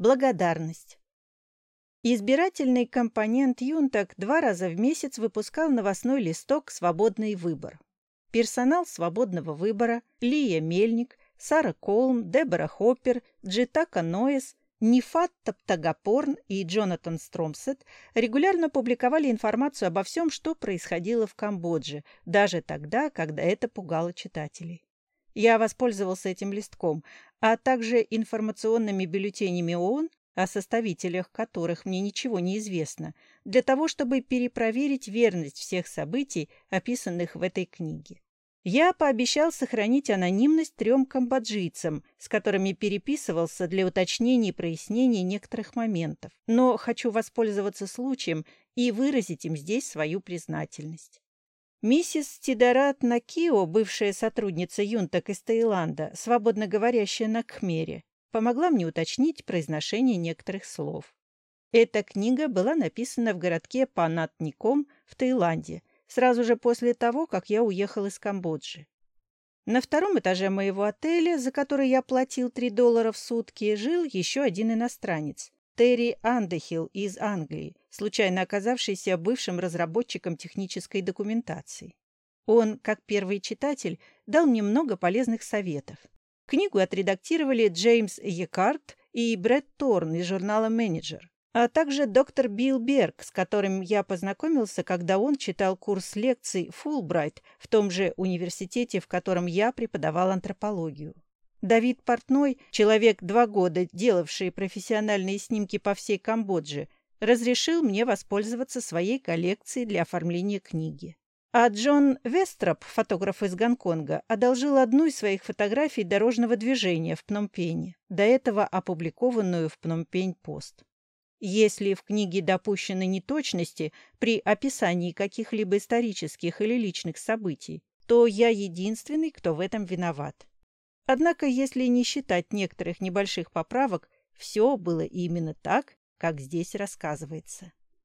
Благодарность. Избирательный компонент Юнтак два раза в месяц выпускал новостной листок «Свободный выбор». Персонал «Свободного выбора» Лия Мельник, Сара Колм, Дебора Хоппер, Джитака Ноэс, Нифат Таптагапорн и Джонатан Стромсет регулярно публиковали информацию обо всем, что происходило в Камбодже, даже тогда, когда это пугало читателей. Я воспользовался этим листком, а также информационными бюллетенями ООН, о составителях которых мне ничего не известно, для того, чтобы перепроверить верность всех событий, описанных в этой книге. Я пообещал сохранить анонимность трем камбоджийцам, с которыми переписывался для уточнения и прояснения некоторых моментов, но хочу воспользоваться случаем и выразить им здесь свою признательность. Миссис Тидарат Накио, бывшая сотрудница Юнтак из Таиланда, свободно говорящая на кхмере, помогла мне уточнить произношение некоторых слов. Эта книга была написана в городке Панатником в Таиланде, сразу же после того, как я уехал из Камбоджи. На втором этаже моего отеля, за который я платил 3 доллара в сутки, жил еще один иностранец, Терри Андехилл из Англии, случайно оказавшийся бывшим разработчиком технической документации. Он, как первый читатель, дал мне много полезных советов. Книгу отредактировали Джеймс Екарт и Брэд Торн из журнала «Менеджер», а также доктор Билл Берг, с которым я познакомился, когда он читал курс лекций Фулбрайт в том же университете, в котором я преподавал антропологию. Давид Портной, человек два года, делавший профессиональные снимки по всей Камбодже, разрешил мне воспользоваться своей коллекцией для оформления книги. А Джон Вестроп, фотограф из Гонконга, одолжил одну из своих фотографий дорожного движения в Пномпене, до этого опубликованную в Пномпень-Пост. Если в книге допущены неточности при описании каких-либо исторических или личных событий, то я единственный, кто в этом виноват. Однако, если не считать некоторых небольших поправок, все было именно так, как здесь рассказывается.